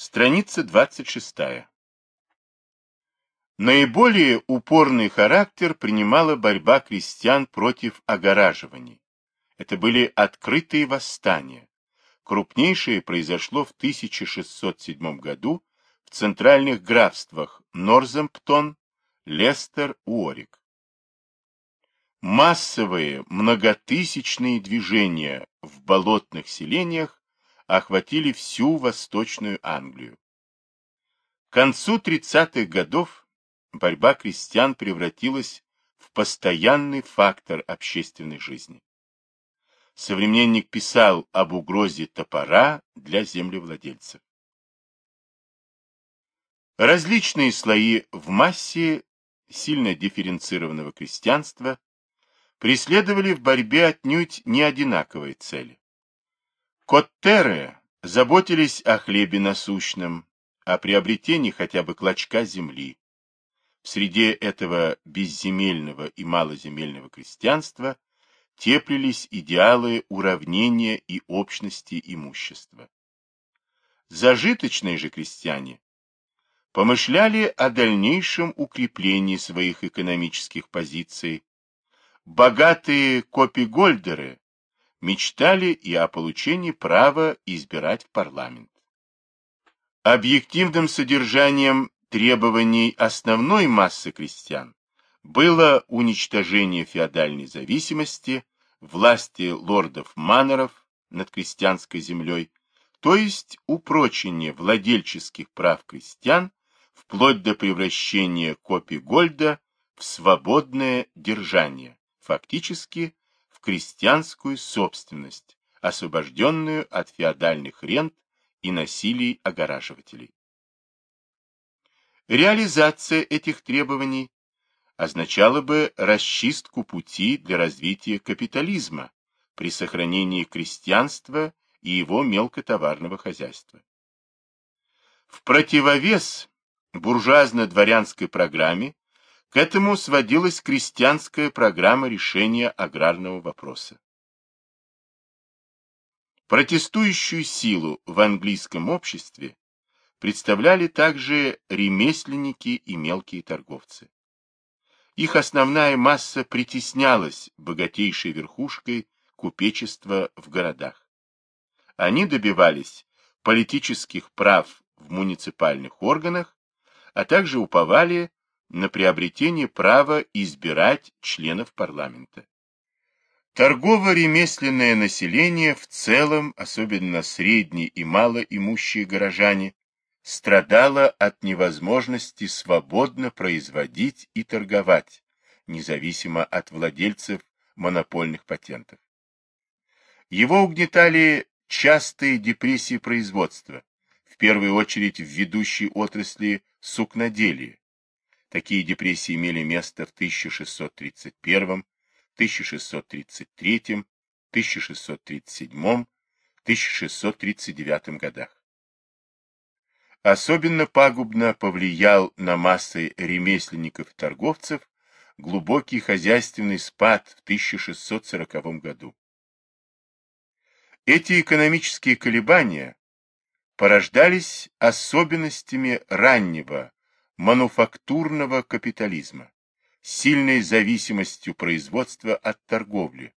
Страница 26. Наиболее упорный характер принимала борьба крестьян против огораживаний. Это были открытые восстания. Крупнейшее произошло в 1607 году в центральных графствах Норземптон, Лестер, Уорик. Массовые многотысячные движения в болотных селениях охватили всю Восточную Англию. К концу 30-х годов борьба крестьян превратилась в постоянный фактор общественной жизни. Современник писал об угрозе топора для землевладельцев. Различные слои в массе сильно дифференцированного крестьянства преследовали в борьбе отнюдь не одинаковые цели. Коттеры заботились о хлебе насущном, о приобретении хотя бы клочка земли. В среде этого безземельного и малоземельного крестьянства теплились идеалы уравнения и общности имущества. Зажиточные же крестьяне помышляли о дальнейшем укреплении своих экономических позиций. Богатые копигольдеры мечтали и о получении права избирать в парламент. Объективным содержанием требований основной массы крестьян было уничтожение феодальной зависимости, власти лордов-маноров над крестьянской землей, то есть упрочение владельческих прав крестьян вплоть до превращения копий Гольда в свободное держание, фактически в крестьянскую собственность, освобожденную от феодальных рент и насилий огораживателей. Реализация этих требований означала бы расчистку пути для развития капитализма при сохранении крестьянства и его мелкотоварного хозяйства. В противовес буржуазно-дворянской программе к этому сводилась крестьянская программа решения аграрного вопроса. Протестующую силу в английском обществе представляли также ремесленники и мелкие торговцы. Их основная масса притеснялась богатейшей верхушкой купечества в городах. Они добивались политических прав в муниципальных органах, а также уповали на приобретение права избирать членов парламента. Торгово-ремесленное население в целом, особенно средние и малоимущие горожане, страдало от невозможности свободно производить и торговать, независимо от владельцев монопольных патентов. Его угнетали частые депрессии производства, в первую очередь в ведущей отрасли сукноделия, Такие депрессии имели место в 1631, 1633, 1637, 1639 годах. Особенно пагубно повлиял на массы ремесленников и торговцев глубокий хозяйственный спад в 1640 году. Эти экономические колебания порождались особенностями раннего мануфактурного капитализма, сильной зависимостью производства от торговли,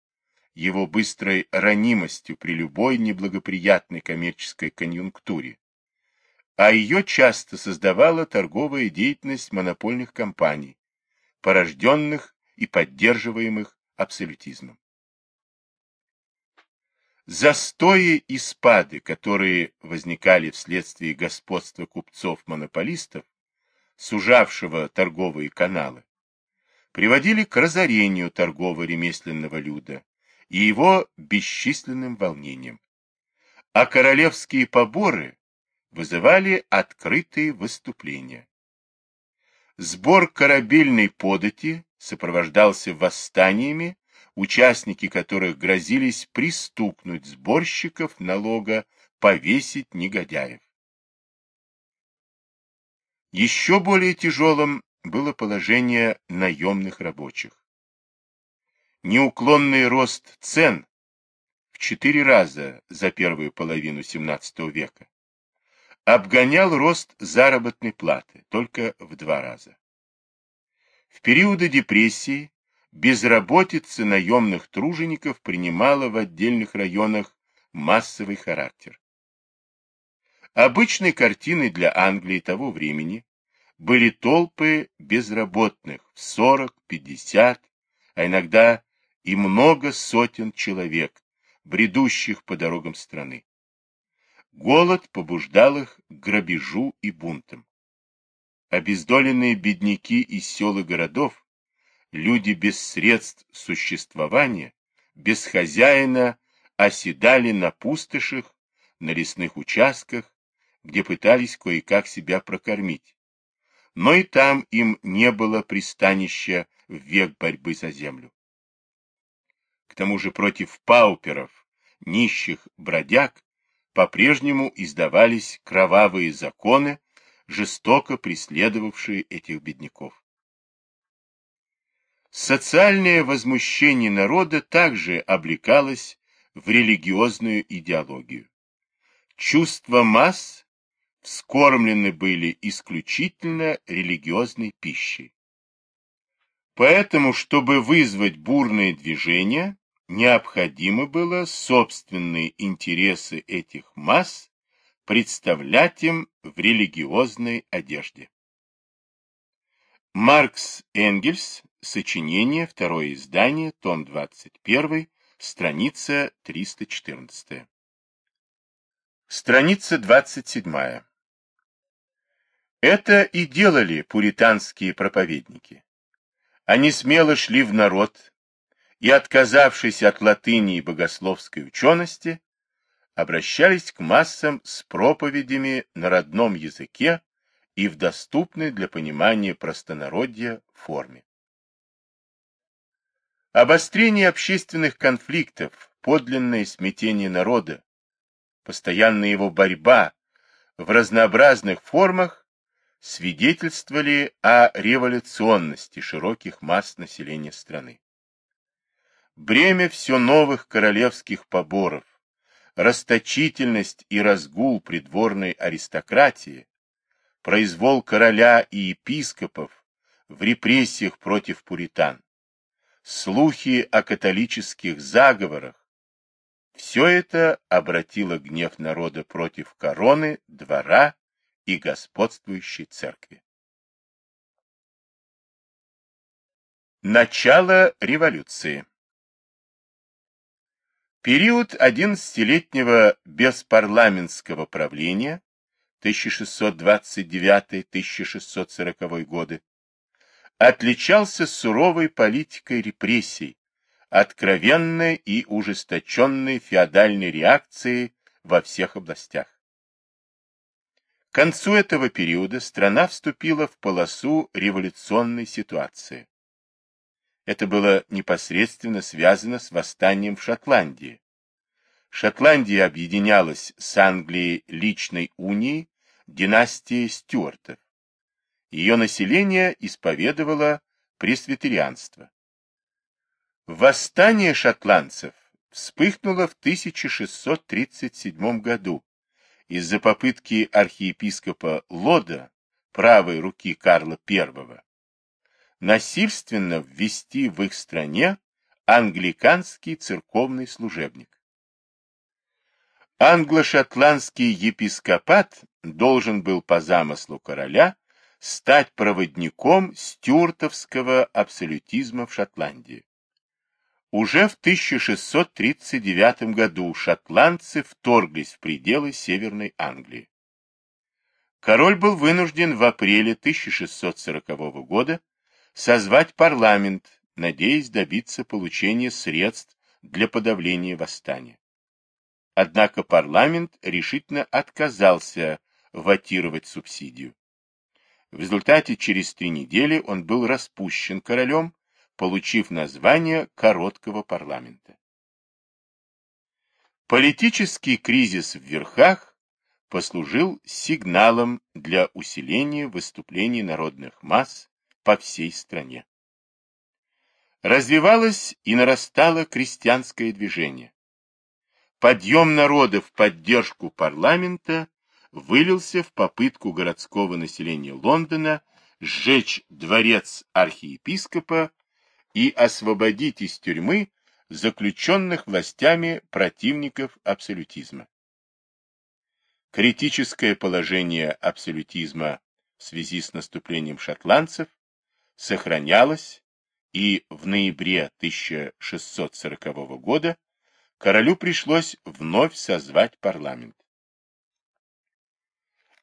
его быстрой ранимостью при любой неблагоприятной коммерческой конъюнктуре, а ее часто создавала торговая деятельность монопольных компаний, порожденных и поддерживаемых абсолютизмом. Застои и спады, которые возникали вследствие господства купцов-монополистов, сужавшего торговые каналы, приводили к разорению торгово-ремесленного люда и его бесчисленным волнениям. А королевские поборы вызывали открытые выступления. Сбор корабельной подати сопровождался восстаниями, участники которых грозились пристукнуть сборщиков налога, повесить негодяев. Еще более тяжелым было положение наемных рабочих. Неуклонный рост цен в четыре раза за первую половину XVII века, обгонял рост заработной платы только в два раза. В периоды депрессии безработица наемных тружеников принимала в отдельных районах массовый характер. Обычной картиной для Англии того времени были толпы безработных в 40, 50, а иногда и много сотен человек, бредущих по дорогам страны. Голод побуждал их к грабежу и бунтам. Обездоленные бедняки из сел и городов, люди без средств существования, без хозяина, оседали на пустошах, на лесных участках, где пытались кое-как себя прокормить. Но и там им не было пристанища в век борьбы за землю. К тому же против пауперов, нищих бродяг, по-прежнему издавались кровавые законы, жестоко преследовавшие этих бедняков. Социальное возмущение народа также облекалось в религиозную идеологию. Чувства масс вскормлены были исключительно религиозной пищей. Поэтому, чтобы вызвать бурные движения, необходимо было собственные интересы этих масс представлять им в религиозной одежде. Маркс Энгельс, сочинение, второе издание, том 21, страница 314. Страница 27. Это и делали пуританские проповедники. Они смело шли в народ и, отказавшись от латыни и богословской учености, обращались к массам с проповедями на родном языке и в доступной для понимания простонародья форме. Обострение общественных конфликтов, подлинное смятение народа, постоянная его борьба в разнообразных формах свидетельствовали о революционности широких масс населения страны. Бремя все новых королевских поборов, расточительность и разгул придворной аристократии, произвол короля и епископов в репрессиях против пуритан, слухи о католических заговорах, все это обратило гнев народа против короны, двора и господствующей церкви. Начало революции Период одиннадцатилетнего беспарламентского правления 1629-1640 годы отличался суровой политикой репрессий, откровенной и ужесточенной феодальной реакцией во всех областях. К концу этого периода страна вступила в полосу революционной ситуации. Это было непосредственно связано с восстанием в Шотландии. Шотландия объединялась с Англией личной унией династии Стюартов. Ее население исповедовало пресвитерианство. Восстание шотландцев вспыхнуло в 1637 году из-за попытки архиепископа Лода, правой руки Карла I, насильственно ввести в их стране англиканский церковный служебник. Англо-шотландский епископат должен был по замыслу короля стать проводником стюартовского абсолютизма в Шотландии. Уже в 1639 году шотландцы вторглись в пределы Северной Англии. Король был вынужден в апреле 1640 года созвать парламент, надеясь добиться получения средств для подавления восстания. Однако парламент решительно отказался ватировать субсидию. В результате через три недели он был распущен королем получив название короткого парламента. Политический кризис в верхах послужил сигналом для усиления выступлений народных масс по всей стране. Развивалось и нарастало крестьянское движение. Подъем народа в поддержку парламента вылился в попытку городского населения Лондона сжечь дворец архиепископа и освободить из тюрьмы заключенных властями противников абсолютизма. Критическое положение абсолютизма в связи с наступлением шотландцев сохранялось, и в ноябре 1640 года королю пришлось вновь созвать парламент.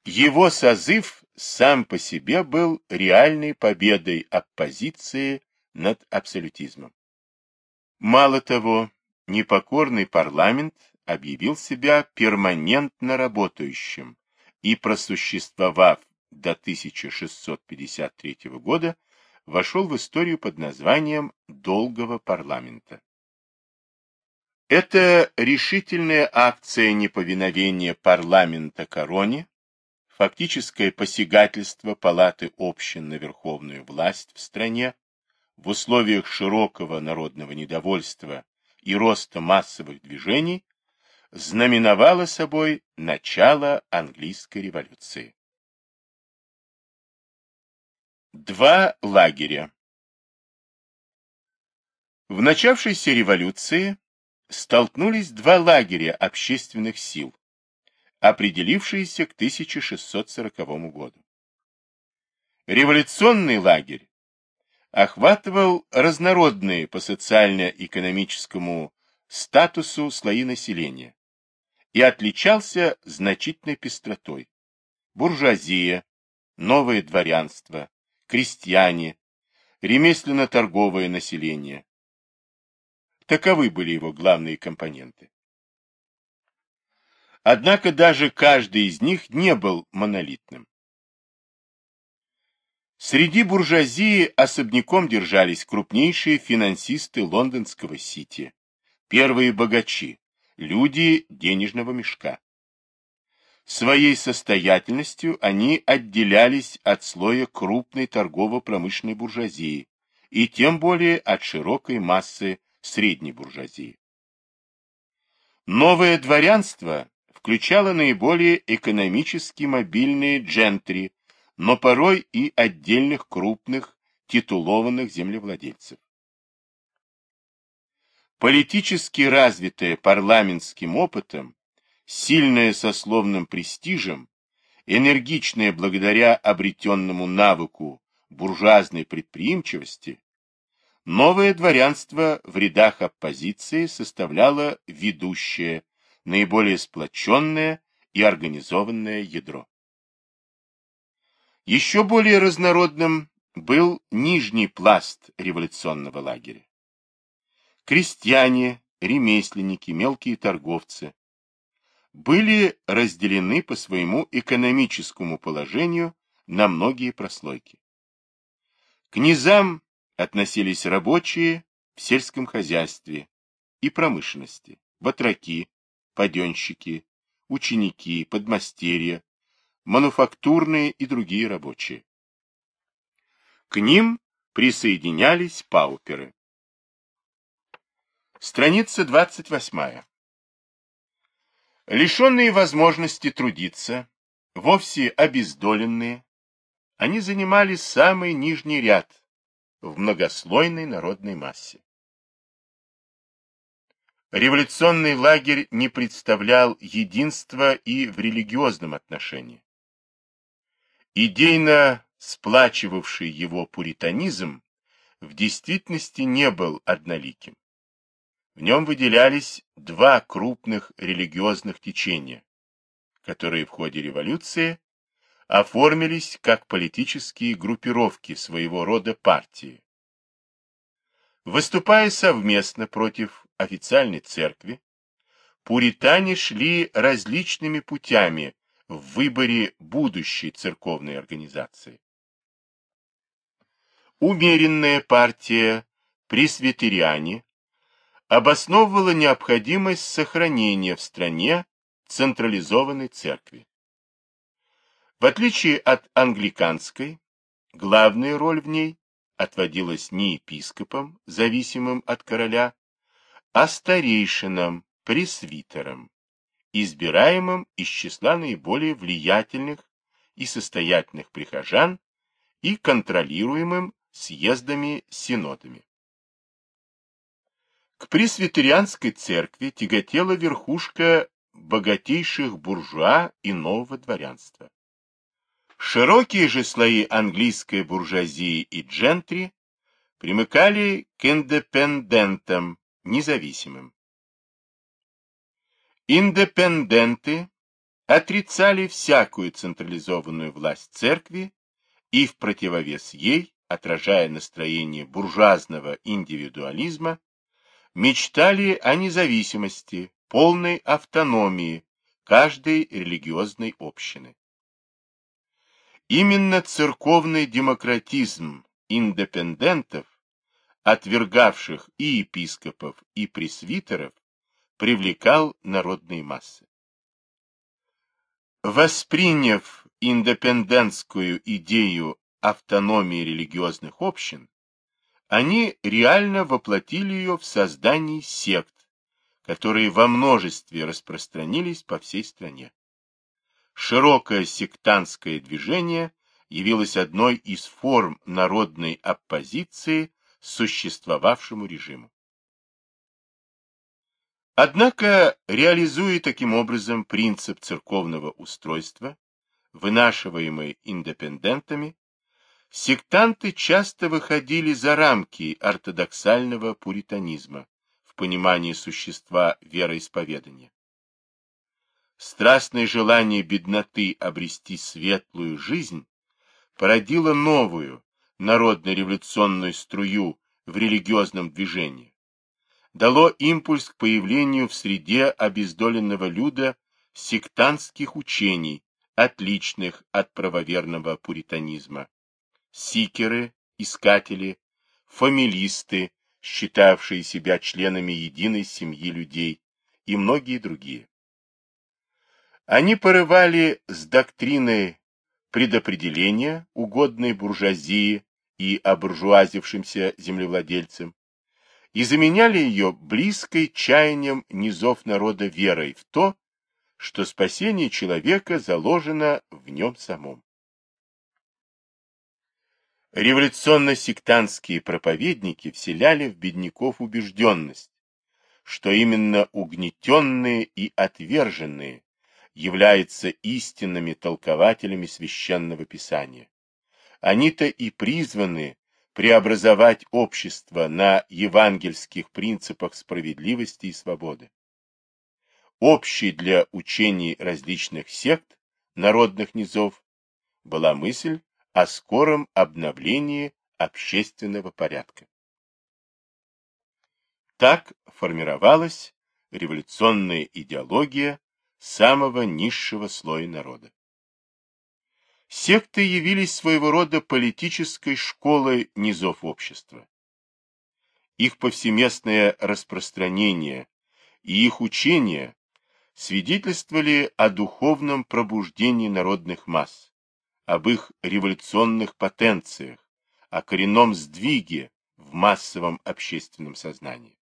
Его созыв сам по себе был реальной победой оппозиции над абсолютизмом. Мало того, непокорный парламент объявил себя перманентно работающим и, просуществовав до 1653 года, вошел в историю под названием «Долгого парламента». Эта решительная акция неповиновения парламента короне, фактическое посягательство палаты общин на верховную власть в стране, в условиях широкого народного недовольства и роста массовых движений знаменовало собой начало английской революции. Два лагеря В начавшейся революции столкнулись два лагеря общественных сил, определившиеся к 1640 году. Революционный лагерь охватывал разнородные по социально-экономическому статусу слои населения и отличался значительной пестротой. Буржуазия, новое дворянство, крестьяне, ремесленно-торговое население. Таковы были его главные компоненты. Однако даже каждый из них не был монолитным. Среди буржуазии особняком держались крупнейшие финансисты лондонского Сити, первые богачи, люди денежного мешка. Своей состоятельностью они отделялись от слоя крупной торгово-промышленной буржуазии и тем более от широкой массы средней буржуазии. Новое дворянство включало наиболее экономически мобильные джентри, но порой и отдельных крупных титулованных землевладельцев. Политически развитая парламентским опытом, сильная сословным престижем, энергичная благодаря обретенному навыку буржуазной предприимчивости, новое дворянство в рядах оппозиции составляло ведущее, наиболее сплоченное и организованное ядро. Еще более разнородным был нижний пласт революционного лагеря. Крестьяне, ремесленники, мелкие торговцы были разделены по своему экономическому положению на многие прослойки. К низам относились рабочие в сельском хозяйстве и промышленности, батраки, паденщики, ученики, подмастерья, мануфактурные и другие рабочие. К ним присоединялись пауперы. Страница 28. Лишенные возможности трудиться, вовсе обездоленные, они занимали самый нижний ряд в многослойной народной массе. Революционный лагерь не представлял единства и в религиозном отношении. Идейно сплачивавший его пуританизм в действительности не был одноликим. В нем выделялись два крупных религиозных течения, которые в ходе революции оформились как политические группировки своего рода партии. Выступая совместно против официальной церкви, пуритане шли различными путями в выборе будущей церковной организации. Умеренная партия пресвитериане обосновывала необходимость сохранения в стране централизованной церкви. В отличие от англиканской, главная роль в ней отводилась не епископам, зависимым от короля, а старейшинам, пресвитерам, избираемым из числа наиболее влиятельных и состоятельных прихожан и контролируемым съездами-синодами. К пресвитерианской церкви тяготела верхушка богатейших буржуа и нового дворянства. Широкие же слои английской буржуазии и джентри примыкали к индепендентам, независимым. Индепенденты отрицали всякую централизованную власть церкви и в противовес ей, отражая настроение буржуазного индивидуализма, мечтали о независимости, полной автономии каждой религиозной общины. Именно церковный демократизм индепендентов, отвергавших и епископов, и пресвитеров, привлекал народные массы. Восприняв индепендентскую идею автономии религиозных общин, они реально воплотили ее в создании сект, которые во множестве распространились по всей стране. Широкое сектантское движение явилось одной из форм народной оппозиции существовавшему режиму. Однако, реализуя таким образом принцип церковного устройства, вынашиваемый индепендентами, сектанты часто выходили за рамки ортодоксального пуританизма в понимании существа вероисповедания. Страстное желание бедноты обрести светлую жизнь породило новую народно-революционную струю в религиозном движении, дало импульс к появлению в среде обездоленного люда сектантских учений, отличных от правоверного пуританизма. Сикеры, искатели, фамилисты, считавшие себя членами единой семьи людей, и многие другие. Они порывали с доктриной предопределения, угодной буржуазии и обуржуазившимся землевладельцам, и заменяли ее близкой чаянием низов народа верой в то, что спасение человека заложено в нем самом. Революционно-сектантские проповедники вселяли в бедняков убежденность, что именно угнетенные и отверженные являются истинными толкователями священного писания. Они-то и призваны преобразовать общество на евангельских принципах справедливости и свободы. Общей для учений различных сект, народных низов, была мысль о скором обновлении общественного порядка. Так формировалась революционная идеология самого низшего слоя народа. Секты явились своего рода политической школой низов общества. Их повсеместное распространение и их учения свидетельствовали о духовном пробуждении народных масс, об их революционных потенциях, о коренном сдвиге в массовом общественном сознании.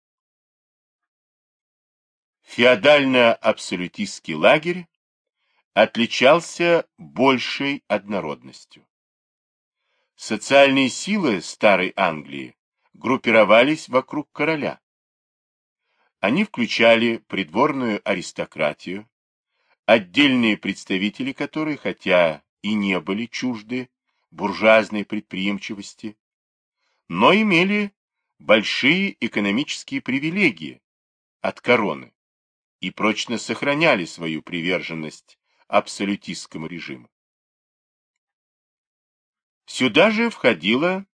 Феодально-абсолютистский лагерь отличался большей однородностью. Социальные силы Старой Англии группировались вокруг короля. Они включали придворную аристократию, отдельные представители которой, хотя и не были чужды буржуазной предприимчивости, но имели большие экономические привилегии от короны и прочно сохраняли свою приверженность абсолютистскому режиму. Сюда же входило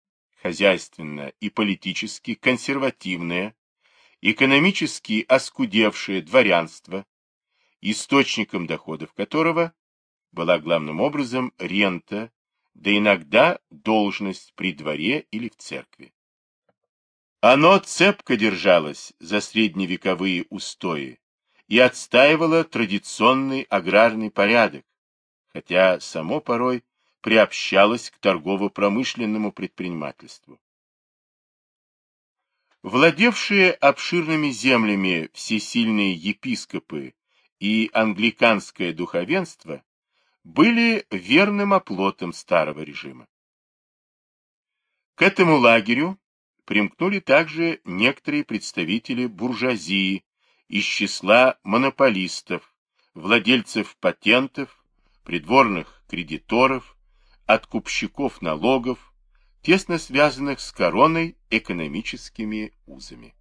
хозяйственно и политически консервативное, экономически оскудевшее дворянство, источником доходов которого была главным образом рента, да иногда должность при дворе или в церкви. Оно цепко держалось за средневековые устои, и отстаивала традиционный аграрный порядок, хотя само порой приобщалось к торгово-промышленному предпринимательству. Владевшие обширными землями всесильные епископы и англиканское духовенство были верным оплотом старого режима. К этому лагерю примкнули также некоторые представители буржуазии из числа монополистов, владельцев патентов, придворных кредиторов, откупщиков налогов, тесно связанных с короной экономическими узами.